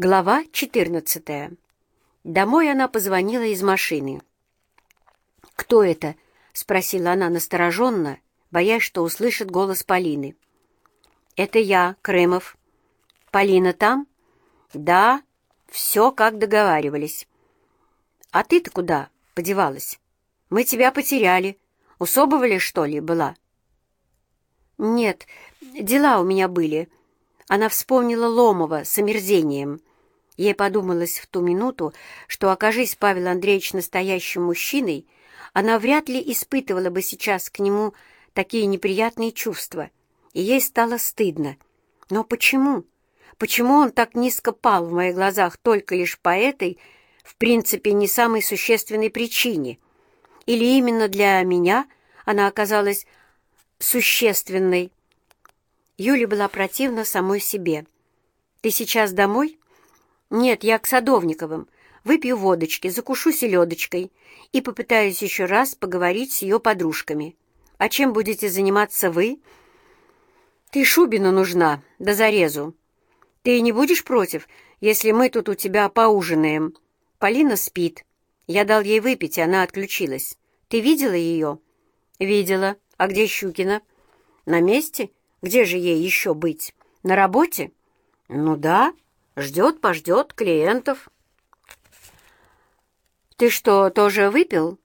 Глава 14. Домой она позвонила из машины. «Кто это?» — спросила она настороженно, боясь, что услышит голос Полины. «Это я, Крымов. Полина там?» «Да, все как договаривались». «А ты-то куда подевалась? Мы тебя потеряли. У Собовали, что ли, была?» «Нет, дела у меня были». Она вспомнила Ломова с омерзением — Ей подумалось в ту минуту, что, окажись Павел Андреевич настоящим мужчиной, она вряд ли испытывала бы сейчас к нему такие неприятные чувства, и ей стало стыдно. Но почему? Почему он так низко пал в моих глазах только лишь по этой, в принципе, не самой существенной причине? Или именно для меня она оказалась существенной? Юля была противна самой себе. «Ты сейчас домой?» «Нет, я к Садовниковым. Выпью водочки, закушу селедочкой и попытаюсь еще раз поговорить с ее подружками. А чем будете заниматься вы?» «Ты Шубину нужна, да зарезу. Ты не будешь против, если мы тут у тебя поужинаем? Полина спит. Я дал ей выпить, и она отключилась. Ты видела ее?» «Видела. А где Щукина?» «На месте? Где же ей еще быть? На работе?» «Ну да». Ждет, пождет клиентов. Ты что, тоже выпил?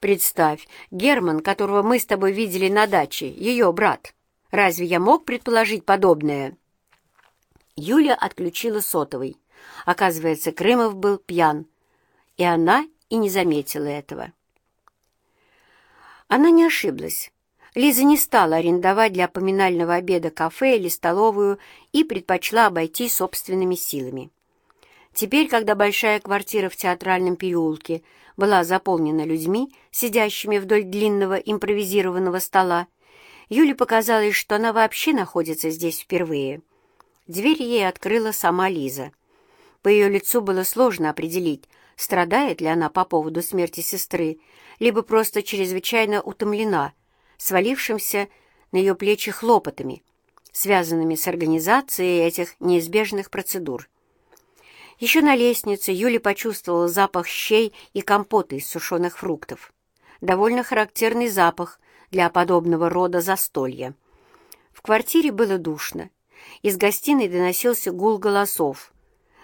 Представь, Герман, которого мы с тобой видели на даче, ее брат. Разве я мог предположить подобное? Юля отключила сотовый. Оказывается, Крымов был пьян, и она и не заметила этого. Она не ошиблась. Лиза не стала арендовать для поминального обеда кафе или столовую и предпочла обойтись собственными силами. Теперь, когда большая квартира в театральном переулке была заполнена людьми, сидящими вдоль длинного импровизированного стола, Юле показалось, что она вообще находится здесь впервые. Дверь ей открыла сама Лиза. По ее лицу было сложно определить, страдает ли она по поводу смерти сестры, либо просто чрезвычайно утомлена – свалившимся на ее плечи хлопотами, связанными с организацией этих неизбежных процедур. Еще на лестнице Юля почувствовала запах щей и компота из сушеных фруктов. Довольно характерный запах для подобного рода застолья. В квартире было душно. Из гостиной доносился гул голосов.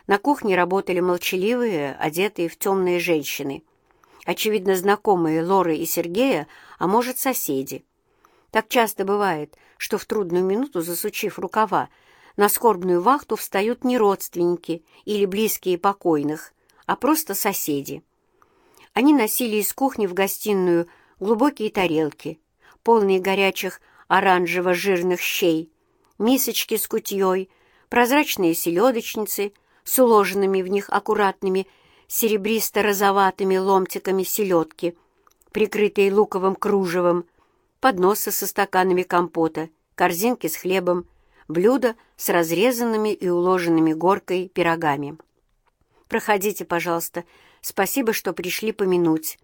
На кухне работали молчаливые, одетые в темные женщины. Очевидно, знакомые Лоры и Сергея, а может, соседи. Так часто бывает, что в трудную минуту, засучив рукава, на скорбную вахту встают не родственники или близкие покойных, а просто соседи. Они носили из кухни в гостиную глубокие тарелки, полные горячих оранжево-жирных щей, мисочки с кутьей, прозрачные селедочницы с уложенными в них аккуратными серебристо-розоватыми ломтиками селедки, прикрытые луковым кружевом, подносы со стаканами компота, корзинки с хлебом, блюда с разрезанными и уложенными горкой пирогами. «Проходите, пожалуйста. Спасибо, что пришли помянуть».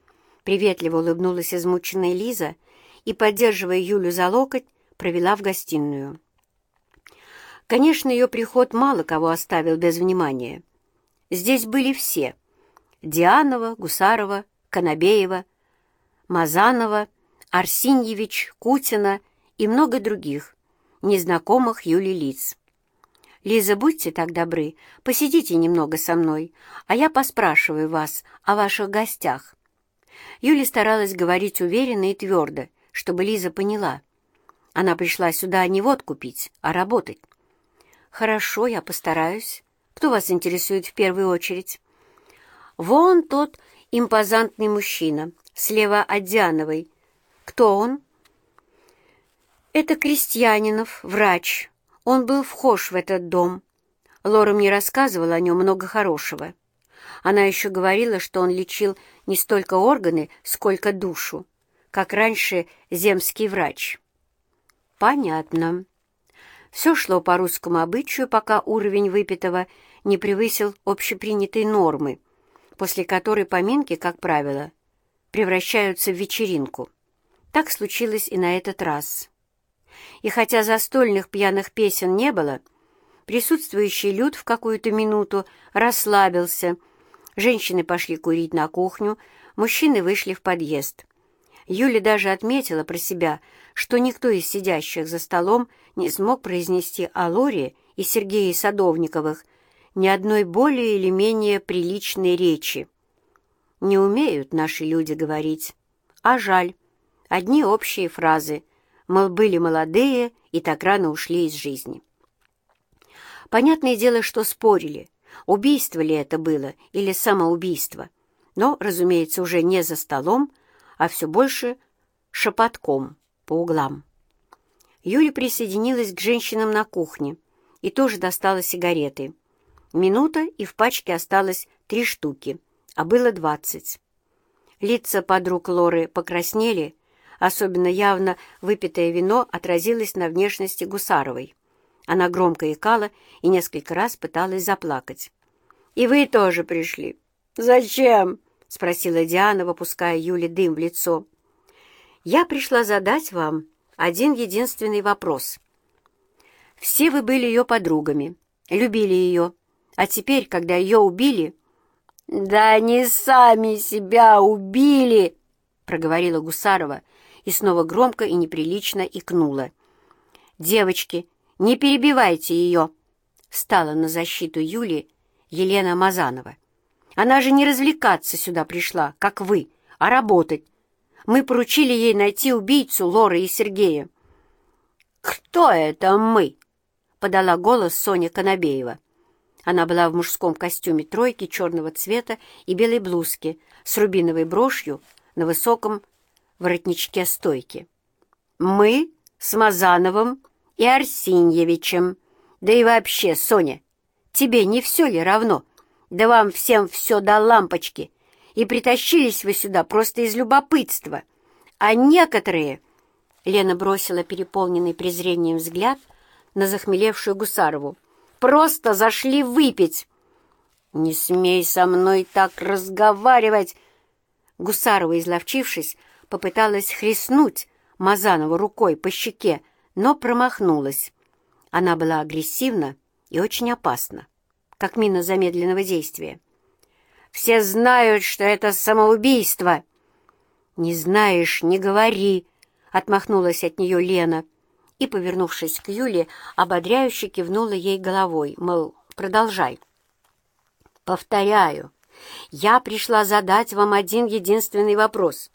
Приветливо улыбнулась измученная Лиза и, поддерживая Юлю за локоть, провела в гостиную. Конечно, ее приход мало кого оставил без внимания. Здесь были все — Дианова, Гусарова, Конобеева, Мазанова — Арсеньевич, Кутина и много других, незнакомых Юли лиц. «Лиза, будьте так добры, посидите немного со мной, а я поспрашиваю вас о ваших гостях». Юля старалась говорить уверенно и твердо, чтобы Лиза поняла. Она пришла сюда не водку пить, а работать. «Хорошо, я постараюсь. Кто вас интересует в первую очередь?» «Вон тот импозантный мужчина, слева от Диановой, «Кто он?» «Это Крестьянинов, врач. Он был вхож в этот дом. Лора мне рассказывала о нем много хорошего. Она еще говорила, что он лечил не столько органы, сколько душу, как раньше земский врач». «Понятно». Все шло по русскому обычаю, пока уровень выпитого не превысил общепринятой нормы, после которой поминки, как правило, превращаются в вечеринку. Так случилось и на этот раз. И хотя застольных пьяных песен не было, Присутствующий люд в какую-то минуту расслабился. Женщины пошли курить на кухню, мужчины вышли в подъезд. Юля даже отметила про себя, что никто из сидящих за столом не смог произнести о Лоре и Сергее Садовниковых ни одной более или менее приличной речи. Не умеют наши люди говорить. А жаль. Одни общие фразы. Мол, были молодые и так рано ушли из жизни. Понятное дело, что спорили, убийство ли это было или самоубийство. Но, разумеется, уже не за столом, а все больше шепотком по углам. Юля присоединилась к женщинам на кухне и тоже достала сигареты. Минута, и в пачке осталось три штуки, а было двадцать. Лица подруг Лоры покраснели, особенно явно выпитое вино отразилось на внешности Гусаровой. Она громко икала и несколько раз пыталась заплакать. «И вы тоже пришли. Зачем?» — спросила Диана, выпуская Юле дым в лицо. «Я пришла задать вам один единственный вопрос. Все вы были ее подругами, любили ее, а теперь, когда ее убили...» «Да они сами себя убили!» — проговорила Гусарова и снова громко и неприлично икнула. «Девочки, не перебивайте ее!» — встала на защиту Юли Елена Мазанова. «Она же не развлекаться сюда пришла, как вы, а работать. Мы поручили ей найти убийцу Лоры и Сергея». «Кто это мы?» — подала голос Соня Конобеева. Она была в мужском костюме тройки черного цвета и белой блузке с рубиновой брошью на высоком воротничке стойки. «Мы с Мазановым и Арсеньевичем. Да и вообще, Соня, тебе не все ли равно? Да вам всем все до лампочки. И притащились вы сюда просто из любопытства. А некоторые...» Лена бросила переполненный презрением взгляд на захмелевшую Гусарову. «Просто зашли выпить!» «Не смей со мной так разговаривать!» Гусарова, изловчившись, попыталась хлестнуть Мазанову рукой по щеке, но промахнулась. Она была агрессивна и очень опасна, как мина замедленного действия. «Все знают, что это самоубийство!» «Не знаешь, не говори!» — отмахнулась от нее Лена и, повернувшись к Юле, ободряюще кивнула ей головой, мол, продолжай. «Повторяю, я пришла задать вам один единственный вопрос.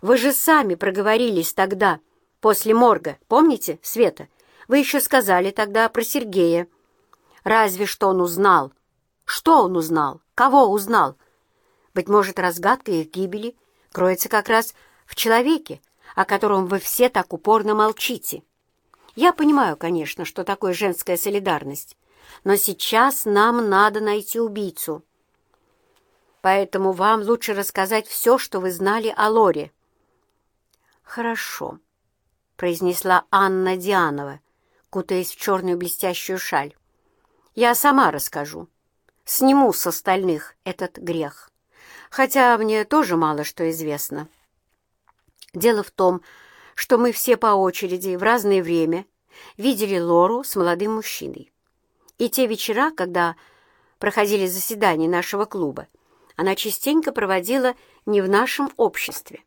Вы же сами проговорились тогда, — после морга. Помните, Света? Вы еще сказали тогда про Сергея. Разве что он узнал. Что он узнал? Кого узнал? Быть может, разгадка их гибели кроется как раз в человеке, о котором вы все так упорно молчите. Я понимаю, конечно, что такое женская солидарность, но сейчас нам надо найти убийцу. Поэтому вам лучше рассказать все, что вы знали о Лоре. Хорошо. — произнесла Анна Дианова, кутаясь в черную блестящую шаль. «Я сама расскажу. Сниму с остальных этот грех. Хотя мне тоже мало что известно. Дело в том, что мы все по очереди в разное время видели Лору с молодым мужчиной. И те вечера, когда проходили заседания нашего клуба, она частенько проводила не в нашем обществе.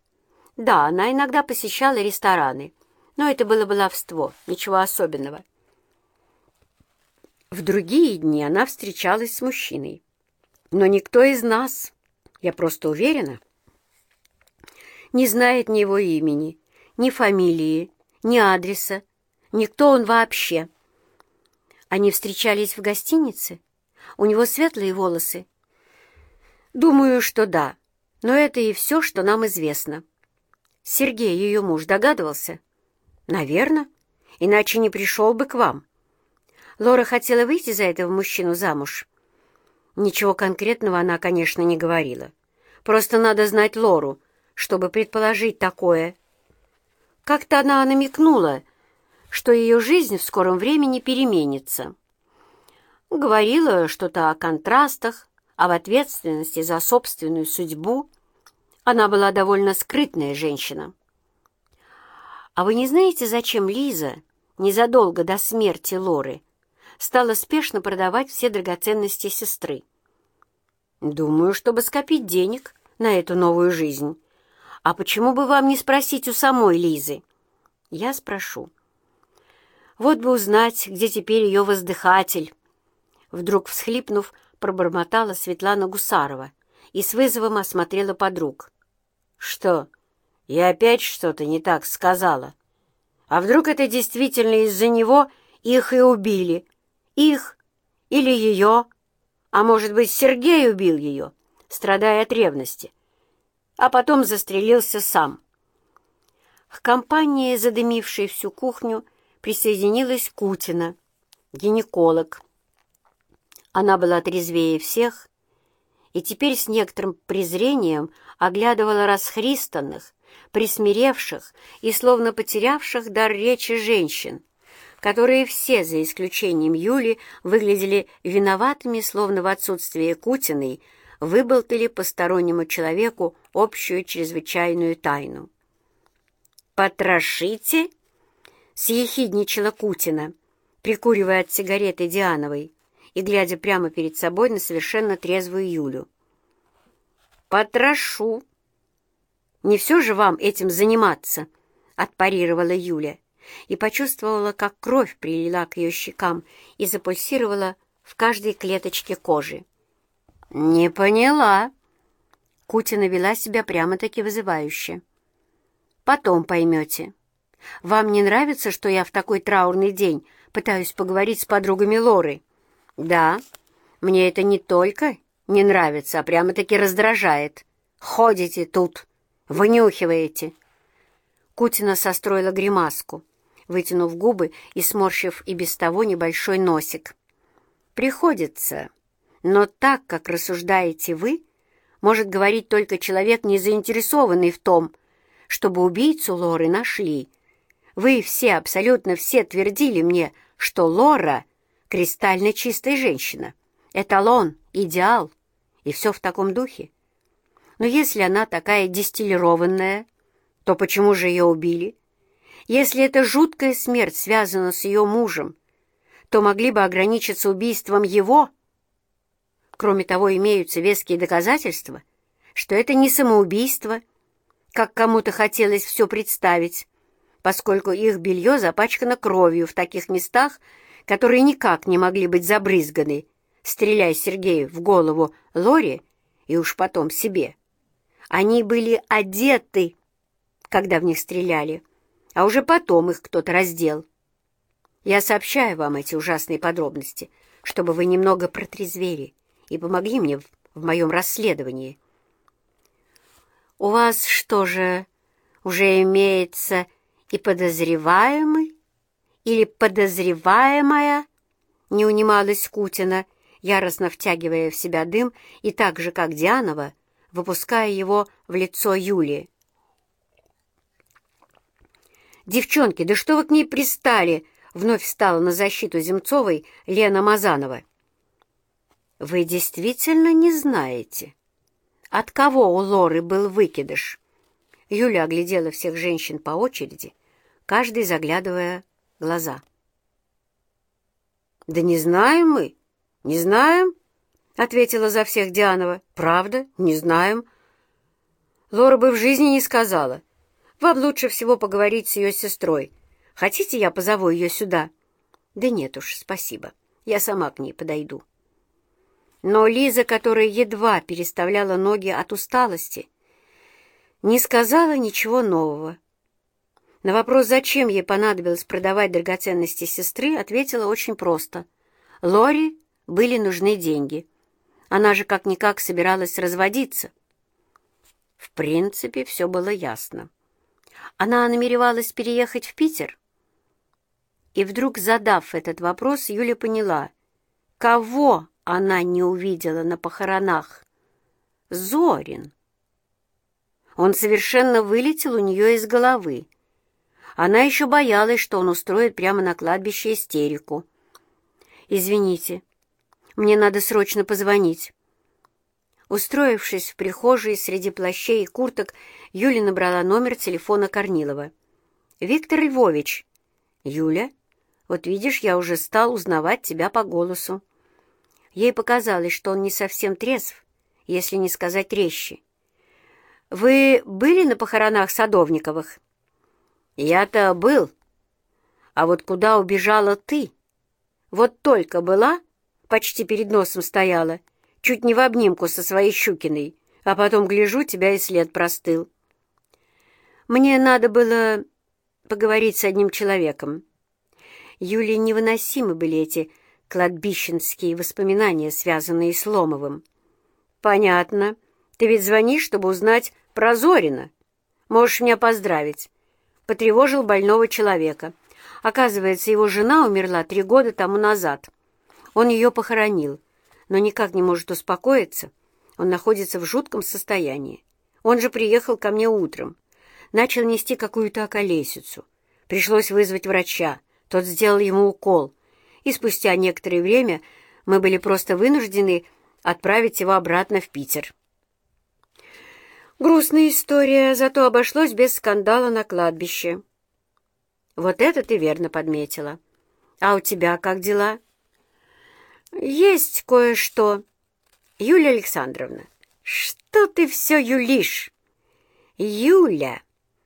Да, она иногда посещала рестораны, но это было баловство, ничего особенного. В другие дни она встречалась с мужчиной. Но никто из нас, я просто уверена, не знает ни его имени, ни фамилии, ни адреса, никто он вообще. Они встречались в гостинице? У него светлые волосы? Думаю, что да, но это и все, что нам известно. Сергей, ее муж, догадывался? «Наверно. Иначе не пришел бы к вам. Лора хотела выйти за этого мужчину замуж?» Ничего конкретного она, конечно, не говорила. Просто надо знать Лору, чтобы предположить такое. Как-то она намекнула, что ее жизнь в скором времени переменится. Говорила что-то о контрастах, об ответственности за собственную судьбу. Она была довольно скрытная женщина. «А вы не знаете, зачем Лиза незадолго до смерти Лоры стала спешно продавать все драгоценности сестры. «Думаю, чтобы скопить денег на эту новую жизнь. А почему бы вам не спросить у самой Лизы?» «Я спрошу». «Вот бы узнать, где теперь ее воздыхатель». Вдруг всхлипнув, пробормотала Светлана Гусарова и с вызовом осмотрела подруг. «Что, я опять что-то не так сказала? А вдруг это действительно из-за него их и убили? Их или ее? А может быть, Сергей убил ее, страдая от ревности, а потом застрелился сам?» К компании, задымившей всю кухню, присоединилась Кутина, гинеколог. Она была трезвее всех и теперь с некоторым презрением оглядывала расхристанных, присмиревших и словно потерявших дар речи женщин, которые все, за исключением Юли, выглядели виноватыми, словно в отсутствие Кутиной, выболтали постороннему человеку общую чрезвычайную тайну. «Потрошите?» — съехидничала Кутина, прикуривая от сигареты Диановой и глядя прямо перед собой на совершенно трезвую Юлю. «Потрошу!» «Не все же вам этим заниматься!» — отпарировала Юля и почувствовала, как кровь прилила к ее щекам и запульсировала в каждой клеточке кожи. «Не поняла!» Кутина вела себя прямо-таки вызывающе. «Потом поймете. Вам не нравится, что я в такой траурный день пытаюсь поговорить с подругами Лоры?» «Да, мне это не только не нравится, а прямо-таки раздражает. Ходите тут, вынюхиваете». Кутина состроила гримаску, вытянув губы и сморщив и без того небольшой носик. «Приходится, но так, как рассуждаете вы, может говорить только человек, не заинтересованный в том, чтобы убийцу Лоры нашли. Вы все, абсолютно все твердили мне, что Лора — кристально чистая женщина, эталон, идеал, и все в таком духе. Но если она такая дистиллированная, то почему же ее убили? Если эта жуткая смерть связана с ее мужем, то могли бы ограничиться убийством его. Кроме того, имеются веские доказательства, что это не самоубийство, как кому-то хотелось все представить, поскольку их белье запачкано кровью в таких местах, которые никак не могли быть забрызганы, стреляя Сергею в голову Лоре и уж потом себе. Они были одеты, когда в них стреляли, а уже потом их кто-то раздел. Я сообщаю вам эти ужасные подробности, чтобы вы немного протрезвели и помогли мне в, моем расследовании. У вас что же, уже имеется и подозреваемый или подозреваемая? Не унималась Кутина, яростно втягивая в себя дым и так же, как Дианова, выпуская его в лицо Юлии. «Девчонки, да что вы к ней пристали?» Вновь встала на защиту Земцовой Лена Мазанова. «Вы действительно не знаете, от кого у Лоры был выкидыш?» Юля оглядела всех женщин по очереди, каждый заглядывая глаза. «Да не знаем мы, не знаем», — ответила за всех Дианова. «Правда, не знаем». Лора бы в жизни не сказала. Вам лучше всего поговорить с ее сестрой. Хотите, я позову ее сюда?» «Да нет уж, спасибо. Я сама к ней подойду». Но Лиза, которая едва переставляла ноги от усталости, не сказала ничего нового. На вопрос, зачем ей понадобилось продавать драгоценности сестры, ответила очень просто. Лори были нужны деньги. Она же как-никак собиралась разводиться. В принципе, все было ясно. Она намеревалась переехать в Питер? И вдруг, задав этот вопрос, Юля поняла, кого она не увидела на похоронах. Зорин. Он совершенно вылетел у нее из головы. Она еще боялась, что он устроит прямо на кладбище истерику. «Извините, мне надо срочно позвонить». Устроившись в прихожей среди плащей и курток, Юля набрала номер телефона Корнилова. «Виктор Львович». «Юля, Вот видишь, я уже стал узнавать тебя по голосу». Ей показалось, что он не совсем трезв, если не сказать резче. «Вы были на похоронах Садовниковых?» «Я-то был. А вот куда убежала ты? Вот только была, почти перед носом стояла, чуть не в обнимку со своей Щукиной, а потом, гляжу, тебя и след простыл. Мне надо было поговорить с одним человеком. Юле невыносимы были эти кладбищенские воспоминания, связанные с Ломовым. «Понятно. Ты ведь звонишь, чтобы узнать про Зорина. Можешь меня поздравить. Потревожил больного человека. Оказывается, его жена умерла три года тому назад. Он ее похоронил, но никак не может успокоиться. Он находится в жутком состоянии. Он же приехал ко мне утром. Начал нести какую-то околесицу. Пришлось вызвать врача. Тот сделал ему укол. И спустя некоторое время мы были просто вынуждены отправить его обратно в Питер. Грустная история, зато обошлось без скандала на кладбище. Вот это ты верно подметила. А у тебя как дела? Есть кое-что. Юлия Александровна, что ты все юлишь? Юля,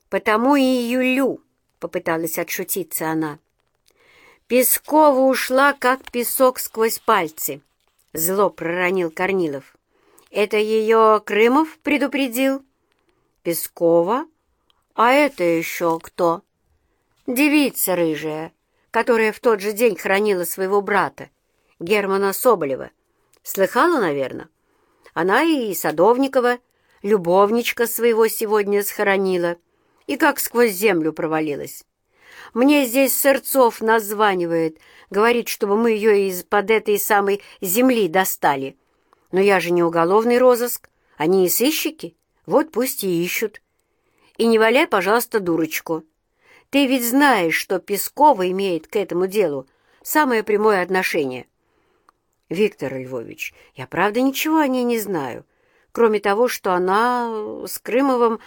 потому и юлю, попыталась отшутиться она. Пескова ушла, как песок сквозь пальцы. Зло проронил Корнилов. Это ее Крымов предупредил? Пескова? А это еще кто? Девица рыжая, которая в тот же день хранила своего брата, Германа Соболева. Слыхала, наверное? Она и Садовникова, любовничка своего сегодня схоронила, и как сквозь землю провалилась. Мне здесь Сырцов названивает, говорит, чтобы мы ее из-под этой самой земли достали. Но я же не уголовный розыск, они и сыщики, вот пусть и ищут. И не валяй, пожалуйста, дурочку. Ты ведь знаешь, что Пескова имеет к этому делу самое прямое отношение. Виктор Львович, я правда ничего о ней не знаю, кроме того, что она с Крымовым,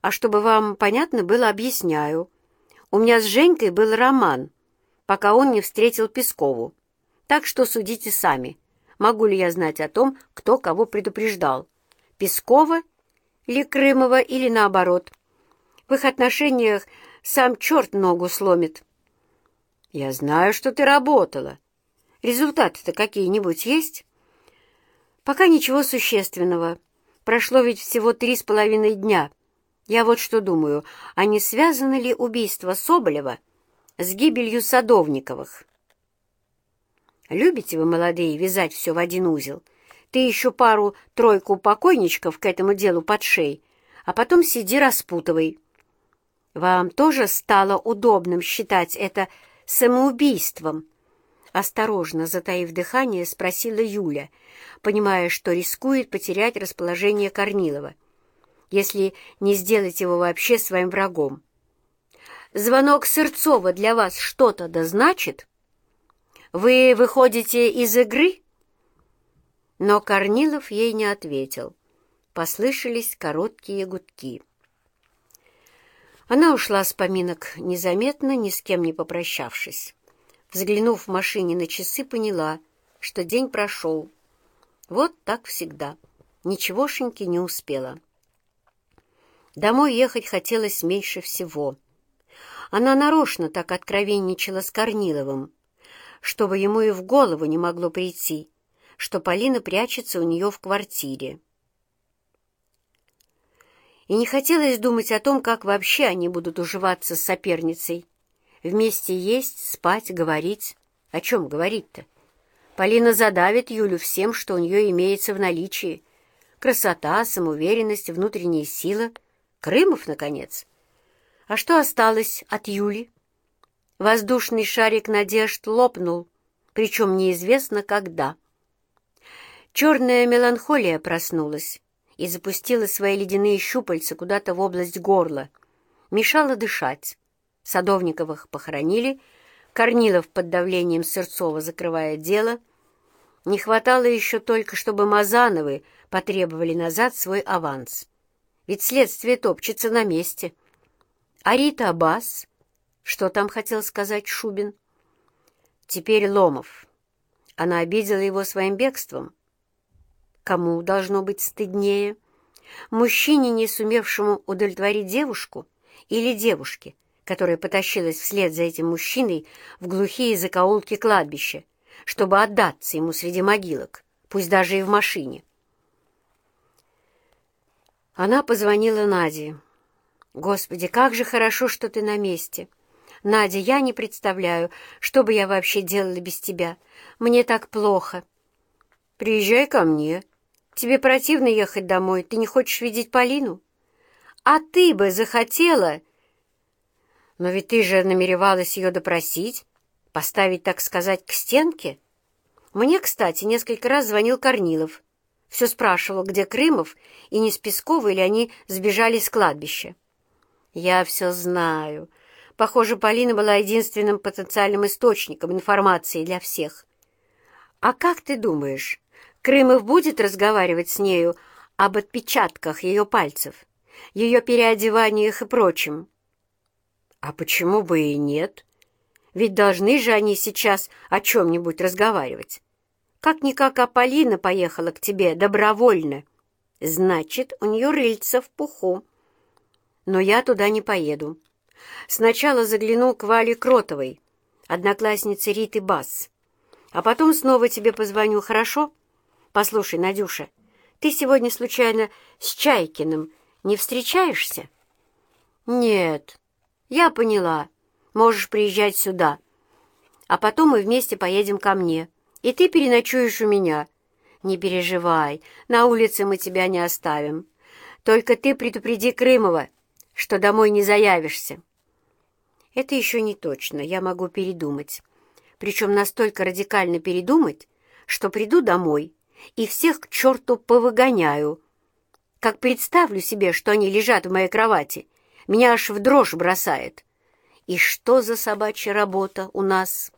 а чтобы вам понятно было, объясняю. У меня с Женькой был роман, пока он не встретил Пескову. Так что судите сами, могу ли я знать о том, кто кого предупреждал, Пескова или Крымова или наоборот. В их отношениях сам черт ногу сломит. Я знаю, что ты работала. Результаты-то какие-нибудь есть? Пока ничего существенного. Прошло ведь всего три с половиной дня. Я вот что думаю, а не связано ли убийство Соболева с гибелью Садовниковых? Любите вы, молодые, вязать все в один узел? Ты еще пару-тройку покойничков к этому делу подшей, а потом сиди распутывай. Вам тоже стало удобным считать это самоубийством?» Осторожно, затаив дыхание, спросила Юля, понимая, что рискует потерять расположение Корнилова, если не сделать его вообще своим врагом. «Звонок Сырцова для вас что-то да значит? Вы выходите из игры?» Но Корнилов ей не ответил. Послышались короткие гудки. Она ушла с поминок незаметно, ни с кем не попрощавшись. Взглянув в машине на часы, поняла, что день прошел. Вот так всегда. Ничегошеньки не успела. Домой ехать хотелось меньше всего. Она нарочно так откровенничала с Корниловым, чтобы ему и в голову не могло прийти, что Полина прячется у нее в квартире и не хотелось думать о том, как вообще они будут уживаться с соперницей. Вместе есть, спать, говорить. О чем говорить-то? Полина задавит Юлю всем, что у нее имеется в наличии. Красота, самоуверенность, внутренняя сила. Крымов, наконец. А что осталось от Юли? Воздушный шарик надежд лопнул, причем неизвестно когда. Черная меланхолия проснулась и запустила свои ледяные щупальца куда-то в область горла. Мешала дышать. Садовниковых похоронили, Корнилов под давлением Сырцова закрывая дело. Не хватало еще только, чтобы Мазановы потребовали назад свой аванс. Ведь следствие топчется на месте. А Рита Аббас? Что там хотел сказать Шубин? Теперь Ломов. Она обидела его своим бегством. Кому должно быть стыднее? Мужчине, не сумевшему удовлетворить девушку, или девушке, которая потащилась вслед за этим мужчиной в глухие закоулки кладбища, чтобы отдаться ему среди могилок, пусть даже и в машине. Она позвонила Наде. «Господи, как же хорошо, что ты на месте!» «Надя, я не представляю, что бы я вообще делала без тебя. Мне так плохо». «Приезжай ко мне. Тебе противно ехать домой. Ты не хочешь видеть Полину?» «А ты бы захотела...» «Но ведь ты же намеревалась ее допросить, поставить, так сказать, к стенке?» Мне, кстати, несколько раз звонил Корнилов. Все спрашивал, где Крымов, и не с Пескова ли они сбежали с кладбища. «Я все знаю. Похоже, Полина была единственным потенциальным источником информации для всех. А как ты думаешь, Крымов будет разговаривать с нею об отпечатках ее пальцев, ее переодеваниях и прочем?» «А почему бы и нет? Ведь должны же они сейчас о чем-нибудь разговаривать». Как-никак Аполлина поехала к тебе добровольно. Значит, у нее рыльца в пуху. Но я туда не поеду. Сначала загляну к Вале Кротовой, однокласснице Риты Бас. А потом снова тебе позвоню, хорошо? Послушай, Надюша, ты сегодня случайно с Чайкиным не встречаешься? Нет, я поняла. Можешь приезжать сюда. А потом мы вместе поедем ко мне и ты переночуешь у меня. Не переживай, на улице мы тебя не оставим. Только ты предупреди Крымова, что домой не заявишься. Это еще не точно, я могу передумать. Причем настолько радикально передумать, что приду домой и всех к черту повыгоняю. Как представлю себе, что они лежат в моей кровати, меня аж в дрожь бросает. И что за собачья работа у нас?»